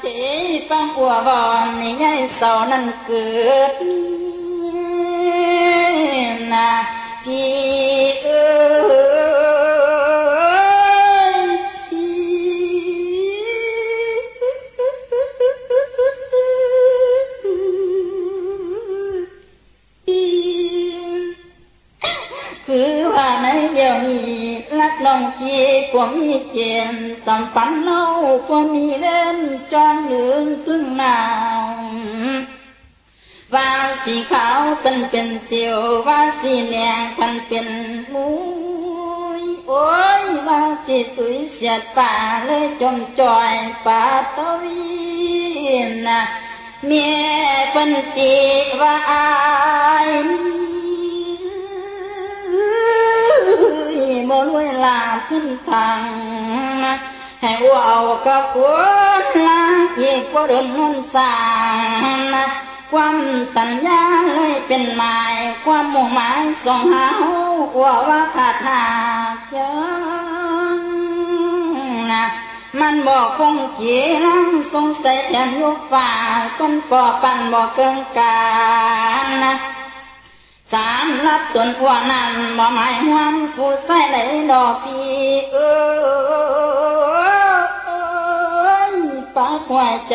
เทฟังอัวบอนนี่ยายเสานั่นเกิดนะพี่ รักน้องจีกว่ามีเกณฑ์สำฝันเล่ากว่ามีเล่นจองเหลืองซึ่งหนาวว่าสีขาวเป็นเป็นเสียวว่าสีแดงพันเป็นมุยโอ้ยว่าสีสวยเสียดป่าเลยจมจอยป่าตะวีนะเมียเป็นสีว่าอาย มนเวลาขึ้นทางให้ว่าเอากับคนละอีกว่าเดินนนสางนความสัญญาเลยเป็นหมาย ความมุ่งหมายส่งหาว่าว่าขาดหาเจอนะมันบอกคงเขียงสงสัยแทนยุฝ่าคนปอปันบอกเกินการนะ สามรับส่วนพวกนั้นบ่หมายหวมผู้ใส่ไหลดอกพีเออปากหัวใจ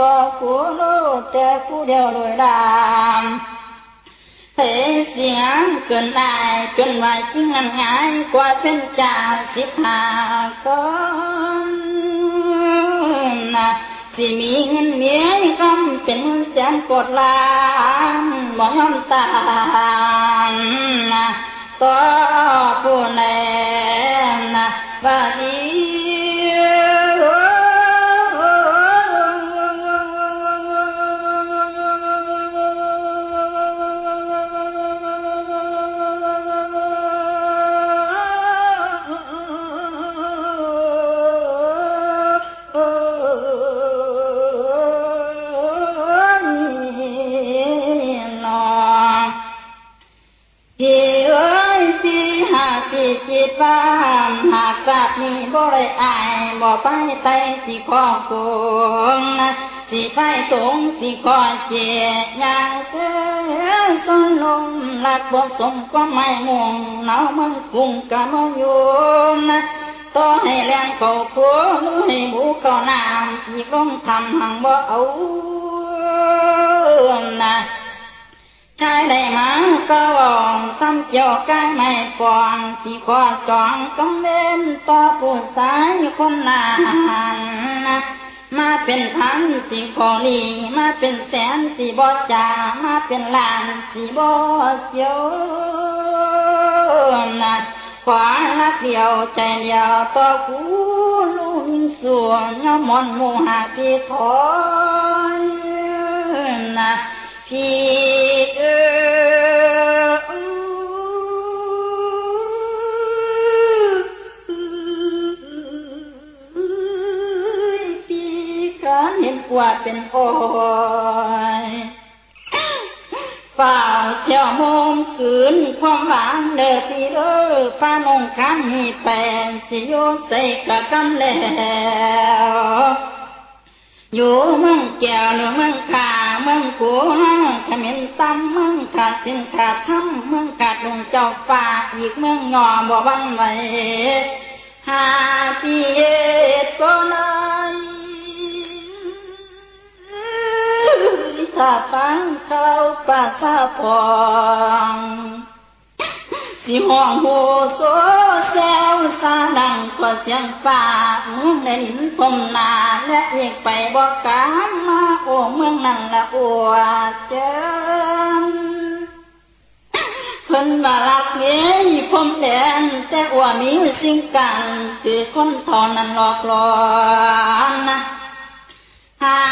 ต่อกูโลแต่ผู้เดียวโดยดามเฮ้เสียงเกินได้จนว่าจริงนั้นง่ายกว่าเป็นจ่าสิบห้าคนนะ สิมีเงินเมียคำเป็นแสนกดล้านบ่ยอมตามนะต่อผู้แน่นะว่าดี หากพี่จิตฟ้ามหากกลับมีบ่ได้อายบ่ไปไตสิขอโกงนะสิไปสงสิขอเจียอย่างเกินต้นลมหลักบ่สมก็ไม่ม่วงหนาวมันกุ้งกะมอยู่นะต่อให้แรงเขาผัวหรือให้หมูเขาน้ำอีกลงทำหังบ่เอานะ ชายได้มาก็วองซ้ำเกี่ยวกายไม่ฟองที่คอจองต้องเล่นต่อผู้สายคนนานนะมาเป็นพันสิขอนีมาเป็นแสนสิบ่จามาเป็นล้านสิบ่เจียวนะขวาลักเดียวใจเดียวต่อกูลุงส่วนยอมอนมูหาที่ถอยนะพี่ ว่าเป็นโอยฝ่าเที่ยวโมงคืนความหวานเด้อพี่เด้อฟ้านงคันมีแปลนสิโยใส่กะกำแล้วอยู่เมืองแก้วหรือเมืองขาเมืองกูขมิ้นตั้มเมืองขาดสินขาดทำเมืองขาดลงเจ้าป่าอีกเมืองงอบ่วันไหวหาปีเอ็ดก็เล ยถ้าฟังเข้าป่าซาพองสิห้องโหโซแซวซาดังกว่าเสียงฟ้าเมืองในลิ้นพมนาและอีกไปบอกการมาโอ้เมืองนั่นละอวดเจินเพิ่นมาลักเมียพมแดนแต่อวมีสิ่งกันคือคนทอนั้นหลอกหลอนนะ หา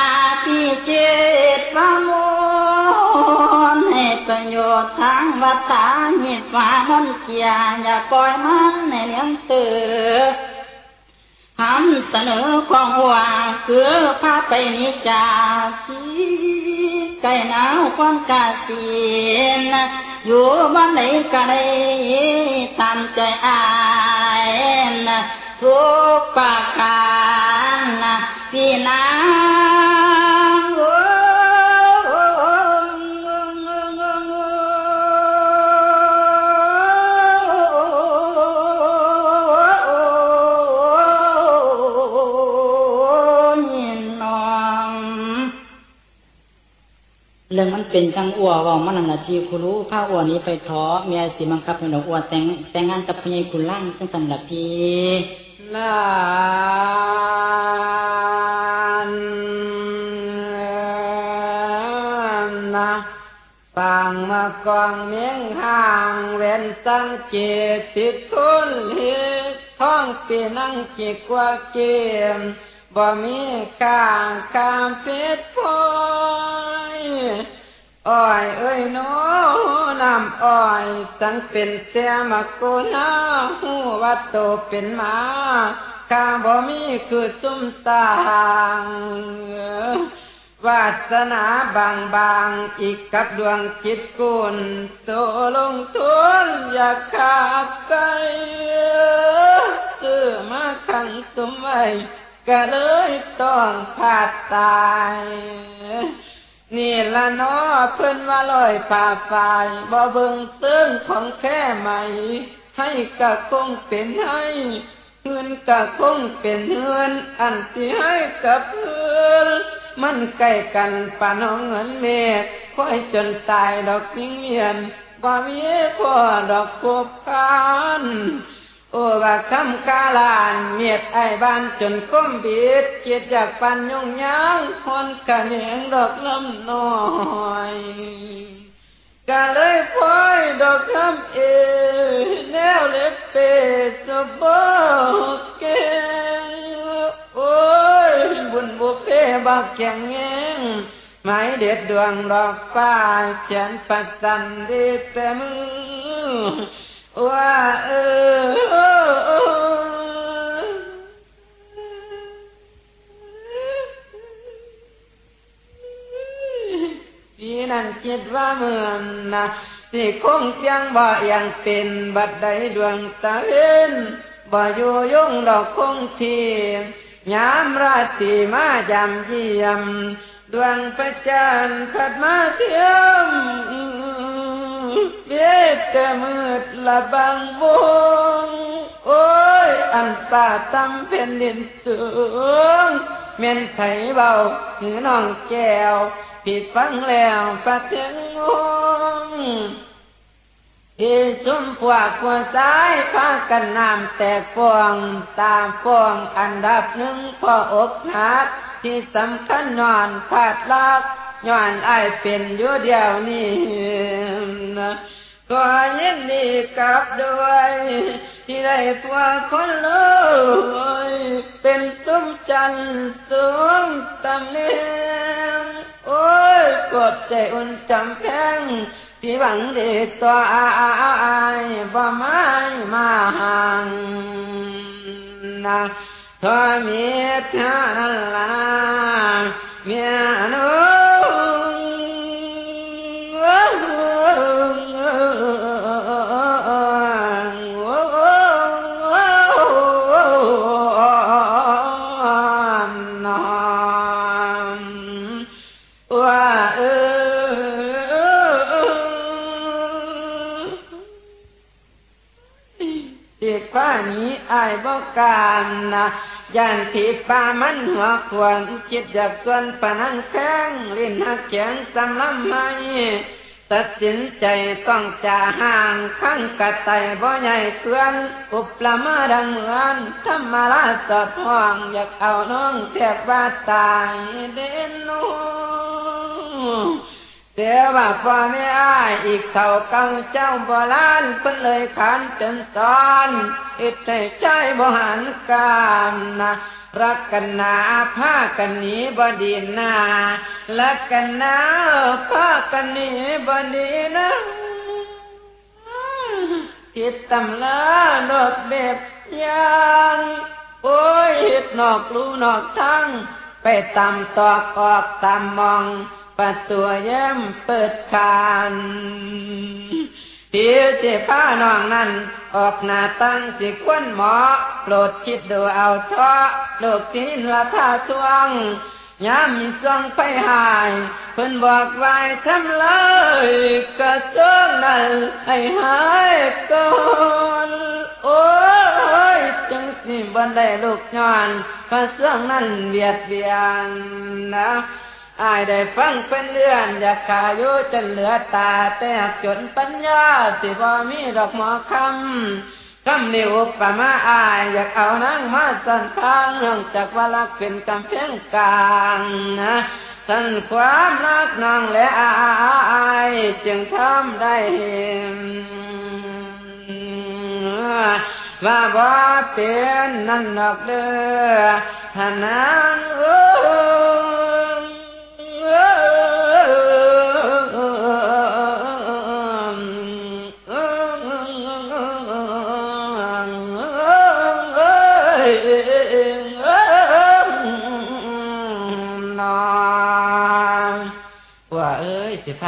ที่เจ็ดประมวลให้ประโยชน์ทางวัฏาหิตฟ้ามนเกียอย่าปล่อยมันในเลี้ยงเตือคำเสนอของว่าคือพาไปนิจาสีไก่หนาวความกาสีนอยู่บ้านไหนก็ได้ตามใจอายนทุกประการ นะพี่นางโอ้เรื่องมันเป็นจังอ้วว่ามันนาทีคุรู้ผ้าอ้วนี้ไปท้อเมียสิมังคับให้ดอกอ้วแต่งแต่งงานกับพญายคุณล่างจังสันละพี่ลา นะปังมากองเมียงห่างเว้นสังเกตติดทุนเฮท้องปีนังกีกว่าเกมบ่มีกางคามพิษพอยอ้อยเอ้ยน้น้ำอ้อยสังเป็นเสียมากูนาหูวัดโตเป็นมาข้าบ่มีคือซุ่มตาง วาสนาบางบางอีกกับดวงจิตกุลโตลงทุนอยากขาดใจซื้อมาขังตุ้มไว้ก็เลยต้องขาดตาย นี่ละน้อเพิ่นว่าลอยป่าฝ่ายบ่เบิ่งซึ้งของแค่ใหม่ ให้กะคงเป็นให้เงินกะคงเป็นเงินอันที่ให้กับเพื่อน มันใกล้กันป่าน้องเงินเมฆค่อยจนตายดอกมิงเวียนบ่มีพ่อดอกกบกานโอ้ว่าคำกาลานเมียดไอ้บ้านจนก้มบิดเกียดจากปันยงยังคนกะเหนียงดอกลำน้อย กะเลยพอยดอกคำเอแนวเล็บเป็ดสบเกโอ้ยบุญบุเพบักแข็งแงงไม้เด็ดดวงดอกป้าเขียนปัดสันดีแต่มือว่าเออ นั่นคิดว่าเมือนนะที่คงเพียงบ่ยังเป็นบัดใดดวงตาเห็นบ่อยู่ยงดอกคงทียามราตรีมายามเยี่ยม ดวงพระจันทร์พัดมาเทียมเบียดแต่มืดละบังวง โอ้ย อันป่าตำเป็นดินสูงเมียนไถเบาหือน้องแก้ว ผิดฟังแล้วปะเทียงงงที่ซุ่มพวกหัวซ้ายพากันนำแตกฟองตามฟองอันดับหนึ่งพออกหักที่สำคัญนอนพาดลักย้อนไอเป็นอยู่เดียวนี้ก็ยินดีกับด้วย ที่ได้ตัวคนเลยเป็นตุ้มจันสูงตำเนียงโอ้ยกดใจอุ่นจำแพงที่หวังดีตัวอายบ่ไม่มาห่างนะทอมีเท่านั้นละเมียน้ว่ บอกการนะย่านที่ป่ามันหัวควรคิดอยากส่วนปนังแข้งลิ้นหักแข็งสำลำให้ตัดสินใจต้องจ่าห่างข้างกระไตบ่ใหญ่เกินอุปละมาดังเหมือนธรรมราสอดห้องอยากเอาน้องแทบว่าตายเด่นนู แต่ว่าพ่อแม่อ้ายอีกเท่าเก่าเจ้าโบราณเพิ่นเลยขันเป็นตอนอิดใจใจบ่หันกันนะรักกันนาผ้ากันหนีบดีนารักกันนาผ้ากันหนีบดีนะคิดตำลาดอกเบ็บยางโอ้ยหิดนอกลูนอกทั้งไปตำตอกออกตำมอง ประตูแย้มเปิดคานพี่ที่ผ้าน้องนั้น ออกหน้าตั้งสิควนหมอโปรดคิดดูเอาเถอะลูกที่ละท่าทวงยามมีสองไปหายเพิ่นบอกไว้ทำเลยกระเจิงนั่นให้หายก่อนโอ้ยจังสิบันได้ลูกย้อนพระเสื่องนั่นเบียดเบียนนะ อายได้ฟังเป็นเรื่องอยากขายุจนเหลือตาแต่จนปัญญาสิบ่มีดอกหมอคำคำนิวปมาอายอยากเอานั่งมาสันทางนองจากว่ารักเป็นกำแพงกลางนะสันความรักน้องและอายจึงทำได้ว่าบ่เป็นนั่นดอกเด้อทนางเอ้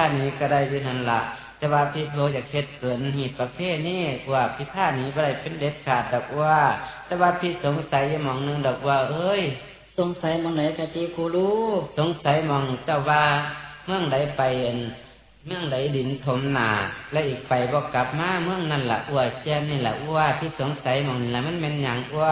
านี้ก็ได้ที่นั่นละแต่ว่าพี่โลอยากเฮ็ดเกินหีประเภทนี้ว่าพี่ผ้านี้อะไรเป็นเด็ดขาดดอกว่า แต่ว่าพี่สงสัยมองหนึ่งดอกว่า เอ้ย สงสัยมองไหนกะทีกูรู้ สงสัยมองเจ้าว่าเมืองใดไป เอ็นเมืองใดดินถมหนาและอีกไปบ่กลับมาเมืองนั่นละอ้วแจ้นี่ละอ้วพี่สงสัยมองนี่ละมันเป็นหยังอ้ว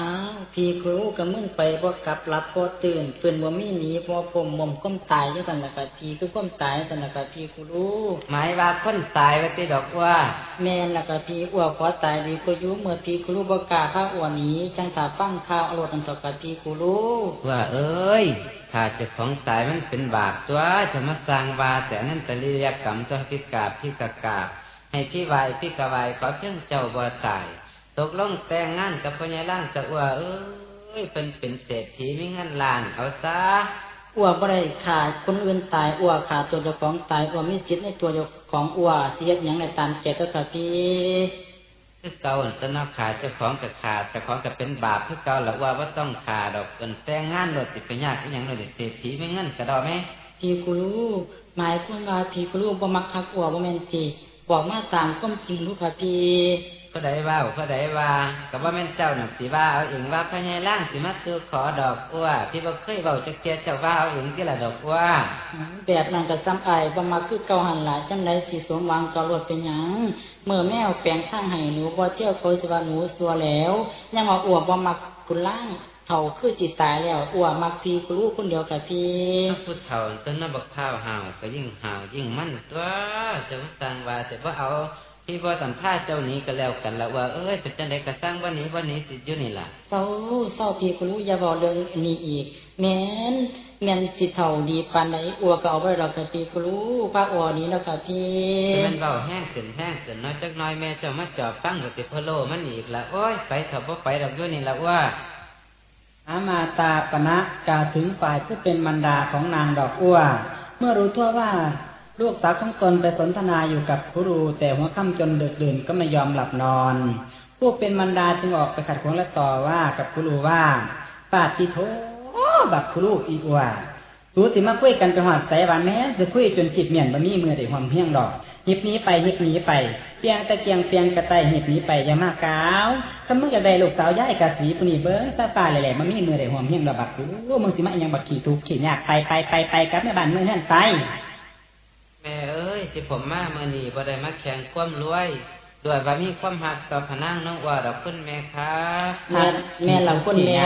อ้าวพี่กูรู้กับมึงไปบ่กลับหลับบ่ตื่นเปื่นบ่มีหนีบ่ผมมมก้มตายจังซั่นล่ะกะพี่คือก้มตายจังซั่นล่ะกะพี่กูรู้หมายว่าคนตายไว้ที่ดอกอ้วแม่นล่ะกะพี่อ้วขอตายดีกูอยู่เมื่อพี่กูรู้บ่กล้าพาอ้วหนีจังถ้าฟังข่าวเอารถอันตอกกะพี่กูรู้ว่าเอ้ยถ้าเจะของตายมันเป็นบาปตัวจะมาสร้างบาแต่นั่นตะลียกรรมตัวพิกาบพิกากาบให้พี่วายพี่กวายขอเพียงเจ้าบ่ตาย ตกลงแต่งงานกับพญ่ล่างจะอ้วเอ้ยเป็นเป็นเศรษฐีมีเงินล้านเอาซะอ้วบ่ได้ขาดคนอื่นตายอ้วขาดตัวเจ้าของตายอ้วมีสิทธิ์ในตัวเจ้าของอ้วสิเฮ็ดหยังได้ตามใจก็กะพี คือเก่าอันตนอกขาดเจ้าของกับขาดเจ้าของกับเป็นบาปคือเก่าหรือว่าว่าต้องขาดดอกเกินแต่งงานโดดติดไปยากอีหยังโดดเศรษฐีไม่เงินกระดอไหมพี่กูรู้หมายความว่าพี่กูรู้บ่มักฮักอ้วบ่แม่นสิบอกมาตามความจริงรู้ค่ะพี่ก็ได้ว่าก็ได้ว่าก็ว่าแม่นเจ้าหนักสิว่าเอาเองว่าพญายล่างสิมาซื้อขอดอกอ้วพี่บ่เคยเบาจักเทียเจ้าว่าเอาเองที่ละดอกอ้วแบบนั้นก็ซ้ำอายบ่มักคือเก่าหันหลายจังไดสิสมหวังต่อรถเป็นหยัง เมื่อแมวแปลงทางให้หนูบ่เที่ยวเขาสิว่าหนูสัวแล้ว ยังว่าอ้วบ่มักคุณล่างเฒ่าคือสิตายแล้วอ้วมักพี่กูรู้คนเดียวกับพี่พุทธเฒ่าต้นนบักข้าวห่าวก็ยิ่งห่าวยิ่งมั่นตัวจะมาสั่งว่าแต่ว่าเอาพี่บ่สัมภาษณ์เจ้านี้ก็แล้วกันละว่าเอ้ยเป็นจังไดก็สร้างวันนี้วันนี้สิอยู่นี่ล่ะเศร้าเศร้าพี่กูรู้อย่าบอกเรื่องนี้อีกแม่น แม่นสิเฒ่าดีปานใดอ้วก็เอาไว้ดอกกับพี่กูรู้พระอ้วนี้แล้วกับพี่จะเป็นเบาแห้งขึ้นแห้งขึ้นน้อยจักหน้อยแม่เจ้ามาจอบฟังก็สิพะโลมันอีกละโอ้ยไปเถอะบ่ไปดอกอยู่นี่ละว่าอามาตาปณะกล่าวถึงฝ่ายผู้เป็นมันดาของนางดอกอ้วเมื่อรู้ทั่วว่าลูกสาวของตนไปสนทนาอยู่กับครูแต่หัวค่ำจนดึกดื่นก็ไม่ยอมหลับนอนผู้เป็นมันดาจึงออกไปขัดขวางและต่อว่ากับครูว่าปาติโถ บักครูอีอัวสูสิมาคุยกันไปหอดใส่บานแม้จะคุยจนจิตเมียนบะมีมือได้หอมเพียงดอกหิบหนี้ไปหิบหนี้ไปเปียงตะเกียงเปียงกระไตหิบหนี้ไปอย่ามากาวถ้ามึงจะได้ลูกสาวย้ายกะสีปุนีเบิ้งตาตาแหล่ๆมันมีมือได้หอมเพียงระบักกูมึงสิมาอหยังบักขี่ทุกข์ขี่ยากไปไปไปไปกลับแม่บ้านเมืองเฮือนไปแม่เอ้ยที่ผมมาเมื่อนี้บ่ได้มาแข่งความรวยด้วยว่ามีความหักต่อพนังน้องว่าดอกคุณแม่ครับแม่แม่หลังคนแม่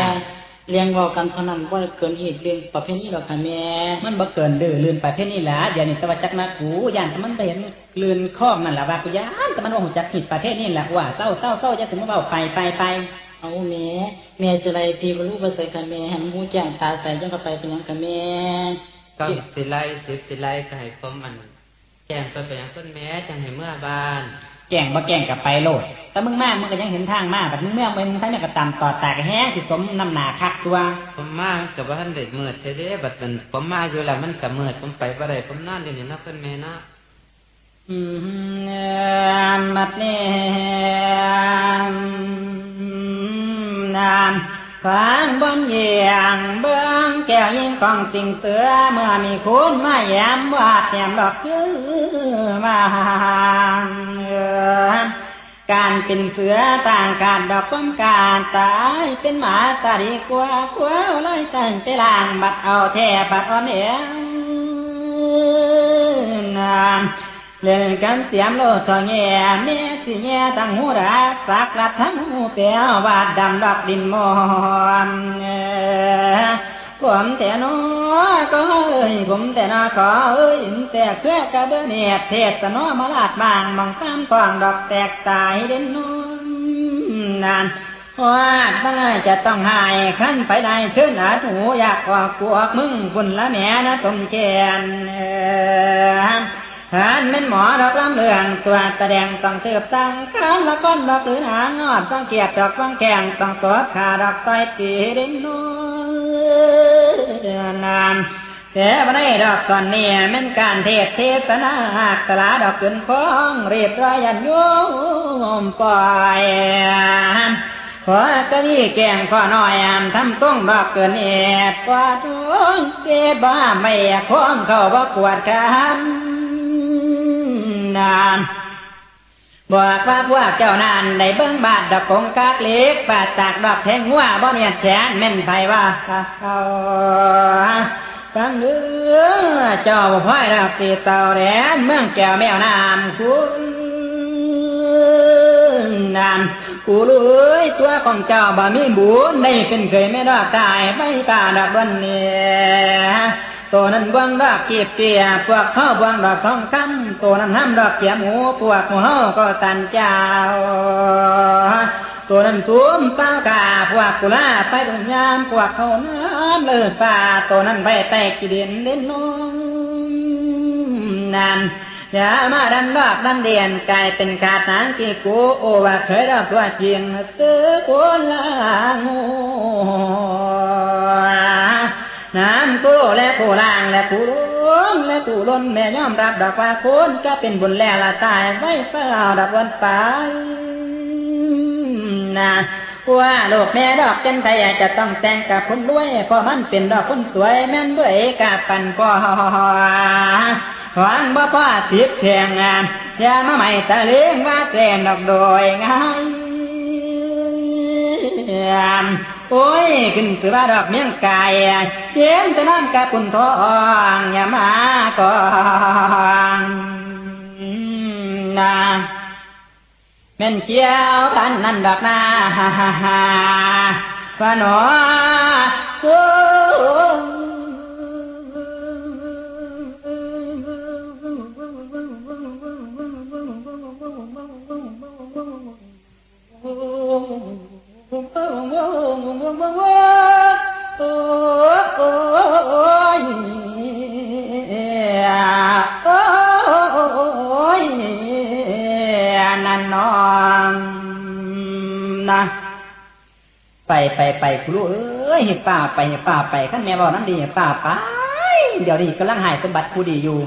เลี้ยงเวากันเท่านั้นบ่เกินเหตุเรื่องประเภทนี้หรอกค่ะแม่มันบ่เกินดื้อลื่นไปเท่านี้ล่ะเดี๋ยวนี้ตะวันจักมากูย่านแต่มันไปเห็นลื่นข้องนั่นล่ะว่ากูย่านแต่มันว่าหูจักผิดประเทศนี่แหละว่าเศร้าเศร้าเศร้าจะถึงมาเบาไปไปไปเอาแม่แม่จะไรพี่บ่รู้บ่ใส่ค่ะแม่หันหูแจ้งตาใส่จังก็ไปเป็นหยังค่ะแม่ก็สิไลสิบสิไลก็ให้ผมมันแจ้งไปเป็นหยังคุณแม่จังให้เมื่อบ้าน แก่งบ่แก่งกับไปโลดแต่มึงมามึงก็ยังเห็นทางมาแบบมึงเมื่อมึงทั้งเนี่ยก็ตามต่อตากแห้สิสมน้ำหนาคักตัวผมมากับว่าท่านเด็ดมืดใช่เด้บัดมันผมมาอยู่แล้วมันกับมืดผมไปบ่ได้ผมนอนอยู่นี่นะคุณแม่นะอืมมัดนี่นานความบนเยียงเบื้องแก้วยิ่งของสิ่งเตือเมื่อมีคุณมาแย้มว่าแย้มดอกคือมาเอ การเป็นเสือต่างการดอกก้มการตายเป็นหมาตาดีกว่าขวาเลยตั้งใจลางบัดเอาแท่บัดอ่อนเอียนานเล่นกันเสียมโลสองแง่เมีสิแง่ตั้งหูรักสักรัดทั้งหูเปียววาดดำดอกดินมอน ผมแต่นอก็เอ้ยผมแต่นอขอเอ้ยแต่เพื่อกระเบื้อเนียเทศนอมาลาดบางมองตามกวางดอกแตกตายเด่นนนนานว่าตั้งจะต้องหายขั้นไปได้เชิญอาถูอยากกว่ากวกมึงคุณละแม่นะสมเชนหานเป็นหมอดอกลำเลืองตัวแสดงต้องเสืบตั้งขันละก้นดอกหรือหางอดต้องเกียดดอกต้องแข่งต้องตัวขาดอกต้อยตีเด่นน นานแต่บันไดดอกก่อนเนี่ยมันการเทศเทศนาหักตลาดอกขึ้นคองเรียบร้อยยันโยมปล่อยขอกะนี่แกงข้อน้อยอ่ทำต้องดอกเกินเอ็ดกว่าทุงเก็บบ้าไม่คอมเข้าบ่ปวดกันนาน บอกว่าพวกเจ้านานได้เบิ้งบาดดอกกงกากเล็กปาดจากดอกแทงหัวบ่เมียนแฉนแม่นไผว่าเขาตั้งเนื้อเจ้าพ่อยรับตีเต่าแหลมเมืองแก้วแมวน้ำคุณนานกูเลยตัวของเจ้าบ่มีบุญได้เป็นเคยไม่รอดตายไม่ตาดักวันเนี่ย ตัวนั้นบวงดอกกีบเกียพวกเขาบวงดอกทองคำตัวนั้นห้ามดอกเกียหมูพวกหมูเฮาก็ตันเจ้า ตัวนั้นทุ่มเป้ากาพวกกุลาไปตรงยามพวกเขาน้ำเลือดฟ้าตัวนั้นไปแตกกิเด่นเด่นนองนานอย่ามาดันดอกดันเดียนกลายเป็นขาดนางกีกูโอว่าเคยดอกตัวจริงซื้อกุลางู น้ำกูและกูล่างและกูล้งและกูล้นแม่ย่อมรับดอกว่าคุณก็เป็นบุญแล้วละตายไว้เฝ้าดับวันไปนะว่าลูกแม่ดอกจันทยจะต้องแต่งกับคนรวยเพราะมันเป็นดอกคนสวยแม่นด้วยกาปันพ่อหวังบ่พ่อทิพย์แข่งงานอย่ามาใหม่ตะเลี้ยงว่าแกนดอกโดยง่าย โอ้ยขึ้นสือว่าดอกเมียงกายเย็นแต่น้ำกะปุ่นทองอย่ามาก่อนนาแม่นเกี้ยวพันนั่นดอกนาฮ่าฮ่าฮ่าว่าหนอ ไปไปไปคุรู้เอ้ยป้าไปป้าไปขั้นแม่บอกนั่นดีป้าไป เดี๋ยวนี้กำลังหายสมบัติผู้ดีอยู่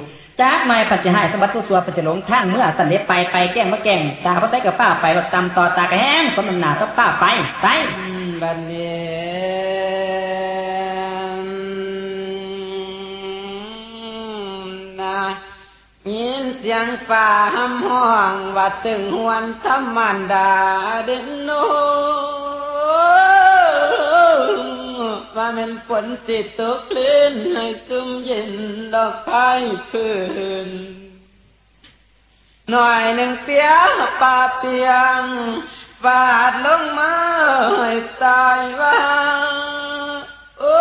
จากไม่ปัจจัยสมบัติตัวสัวปัจจลงท่านเมื่อสันเดไปไปแก้งมาแก้งตาเขาใส่กับป้าไปแบบตำต่อตากระแห้งสมน้ำหนาก็ป้าไปไป บัดนี้นะยินเสียงป่าหำห้องว่าตึงหวนธรรมันดาเด่นโนว่ามันฝนติดตกคลื่นให้ซุ่มเย็นดอกไม้พื้นหน่อยหนึ่งเสียป่าเปียง ฟาดลงมาให้ตายว่าโอ้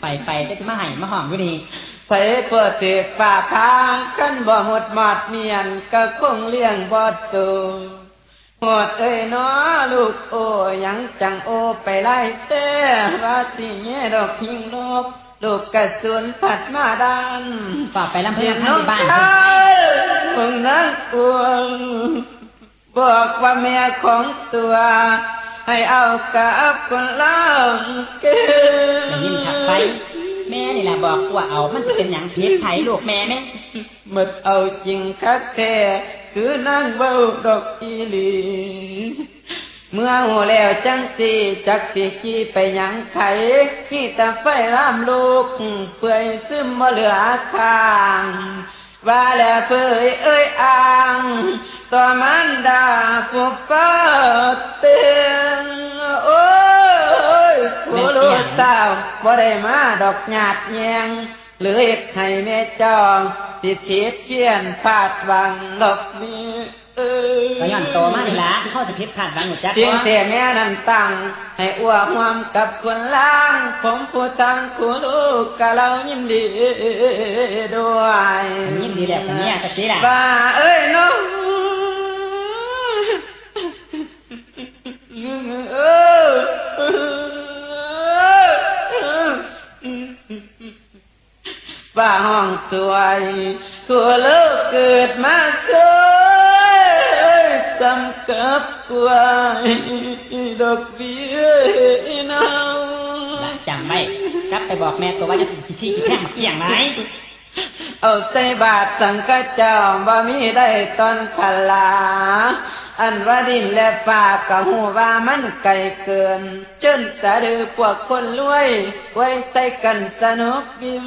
ไปไปจะจะมาให้มาห้องอยู่นี่ไปเปิดเสกฝ่าทางกันบ่หมดหมดเมียนก็คงเลี้ยงบ่ตูหมดเอ้ยน้อลูกโอ้ยังจังโอไปไล่เต้ว่าสิแง่ดอกพิงนก ลูกกระสุนผัดมาดานฝากไปลำเพื่เห็อนนท่าน้นองที่บ้านชายมึงนั่งกวงบอกว่าเมียของตัว ให้เอากับคนเล่าเกิได้ยินขับไป แม่นี่แหละบอกว่าเอามันจะเป็นอย่างเพชรไทยลูกแม่ไหมหมดเอาจริงคักแท้คือนั่งเบ้าดอกอีหลี เมื่อหูแล้วจังสีจักสีขี้ไปยังไข่ขี้แต่ไฟรามลูก เปื่อยซึมมาเหลือคาง ว่าแล้วเปื่อยเอ้ยอ่างตัวมันดาฟุบเปิดเตือนโอ้ยโอ้ลูกสาวบ่ได้มาดอกหยาดแยงหรือให้แม่จองสิทิเพียนพาดวังดอกนี้ ก็ย้อนโตมานี่ละเขาจะคิดขาดบางหมดจักเพียงแต่แม่นั้นตั้งให้อ้วกหวมกับคนล่าง ผมผู้ตั้งคูลูกกะเรายินดีด้วยยินดีแบบนี้กะสิล่ะบ้าเอ้ยน้องเอบ้าห้องสวยกัวเลิกเกิดมาเกิด สำกับกวายดอกเบี้ยนาจำไม่กลับไปบอกแม่ตัวว่าจะสิชี้แค่มาเกี่ยงไหมเอาใส่บาทสังกเจ้าบ่มีได้ตอนพลา อันว่าดินและฟ้ากะหูว่ามันไกลเกิน จนสะดือพวกคนรวย ไว้ใส่กันสนุกยิ้ม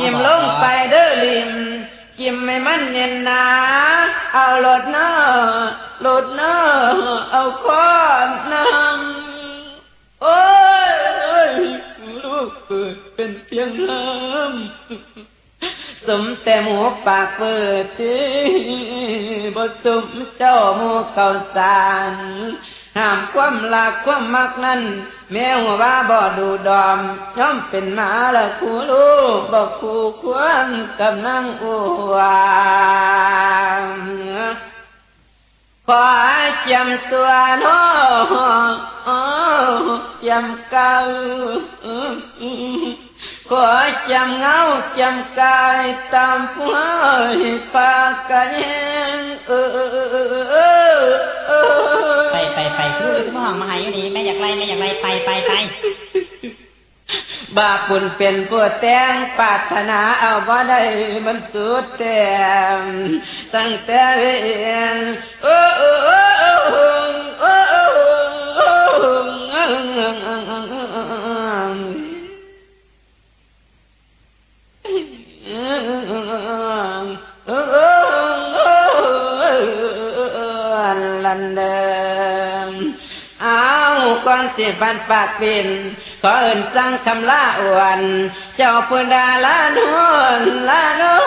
ยิ้มลงไปเด้อลิม ยิ้มไม่มันเนียนนา เอาหลดเนอหลดเนอเอาค้อนนำโอ้ยลูกเกิดเป็นเพียงน้ำสมแต่หมูปากเปิดที่บสมเจ้าหมูเก่าสาร ห้ามความลากความมักนั้น แม่หัวว่าบ่ดูดอมย่อมเป็นหมาละคู่ลูกบอกคู่ควรกับนางอวงขอจำตัวน้องจำเก่า ขอจำเงาจำกายตามผู้ให้ปากกันเออไปไปไปคือคือห้องมาหาอยู่นี่แม่อยากไล่แม่อยากไล่ไปไปไปบาปุนเป็นผู้แต่งปาถนาเอาบ่ได้มันสุดแต่ตั้งแต่เรียนโอ้โอ้โอ้ ก่อนปากปินขอเอินสั่งคำลาอวน เจ้าพุดาลานวนลานว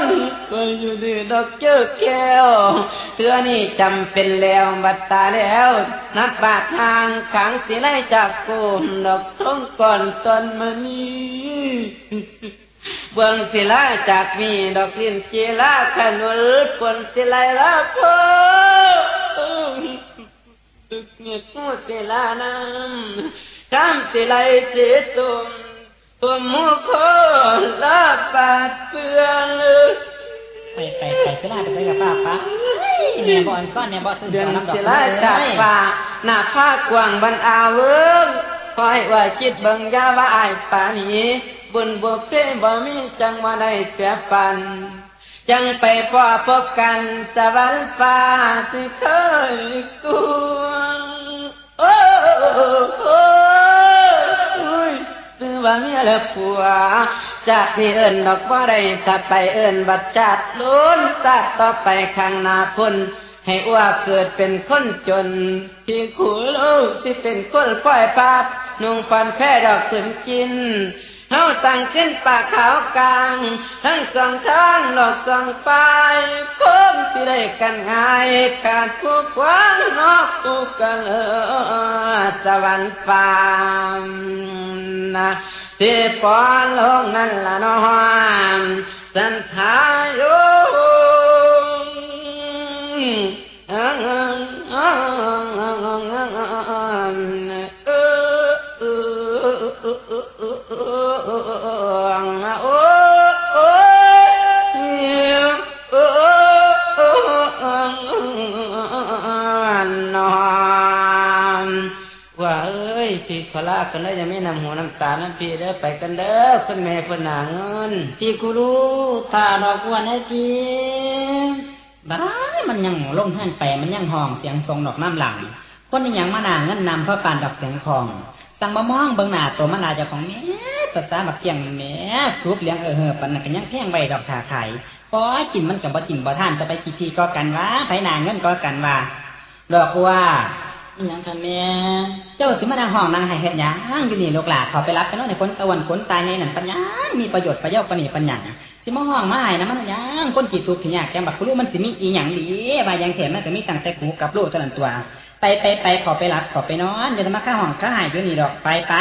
นก็อยู่ดีดอกเจ้าแก้วเทือนี่จำเป็นแล้วบัดตาแล้ว นับบาดทางขังสิไลจากกุมดอกท้องก่อนตอนมานี้เบื้องศิลาจากมีดอกลินจีลาขนุลปนศิลาลาพตึ กเงียดมูศิลานำคำศิลาเจตุมตัวมุขลาปาดเปือนไปไปไปศิลาไปไปกับป้าป้าเนี่ยบอลก้อนเนี่ยบอลเดือนศิลาจากป่าหน้าผ้ากว้างบรรอาเวิงคอยว่าจิตเบิ่งยาว่าอายป่านี้บุญบุเพบ่มีจังมาได้เสียปัน จังไปพอพบกันสวรรค์ฟ้าที่เคยกวงโอ้โอ้ยซื้อว่าเมียเลิกผัวจากที่เอิญดอกว่าได้ถ้าไปเอิญบัดจัดลุ้นตัดต่อไปข้างหน้าพุ่นให้อ้วเกิดเป็นคนจน ที่ขู่ลูกที่เป็นคนฝ้อยปาดนุ่งฟันแค่ดอกขืนกิน เฮาตั้งขึ้นปากขาวกลาง ทั้งสองทางหลอกสองปลายคงสิได้กันง่าย ขาดผู้ควันนอกผู้กันเออสวรรค์ฟ้านะที่ปอนโลกนั่นละน้องสันทายุ โยขลากันเลยยังไม่นำหัวน้ำตาน้ำพี่เด้อไปกันเด้อคุณแม่เพิ่นหาเงินพี่กูรู้ตาดอกวันไอ้พี่บ้ามันยังลงเฮือนไปมันยังห้องเสียงทรงดอกน้ำหลังคนนี่ยังมานาเงินนำเพราะปานดอกเสียงคอง ตั้งมามองเบิ่งหน้าตัวมานาจ้าของแม่ ตาตาบักเกียงแม่สูบเลี้ยงเออเฮอปันนันก็ยังแพงไว้ดอกขาไข่ปอกินมันกับบ่จริงบ่ท่านจะไปกี่ทีก็กันว่าไผนางเงินก็กันว่าดอกว่าอิหยังค่ะแม่เจ้าสิมานั่งห้องนั่งให้เฮ็ดหยังอยู่นี่ลูกหลานเขาไปรับไปนอนในคนตะวันคนตายในนั่นปัญญามีประโยชน์ประโยชน์ปนนีปัญญาสิมาห้องมาให้นะมันหยังคนกี่ทุกข์ที่ยากแกบักรู้มันสิมีอีหยังดีว่ายังเห็นมันจะมีตั้งแต่กูกับลูกเท่านั้นตัว ไปไปไปขอไปรับขอไปนอนเดี๋ยวจะมาข้าห้องข้าหายอยู่นี่ดอกไปไป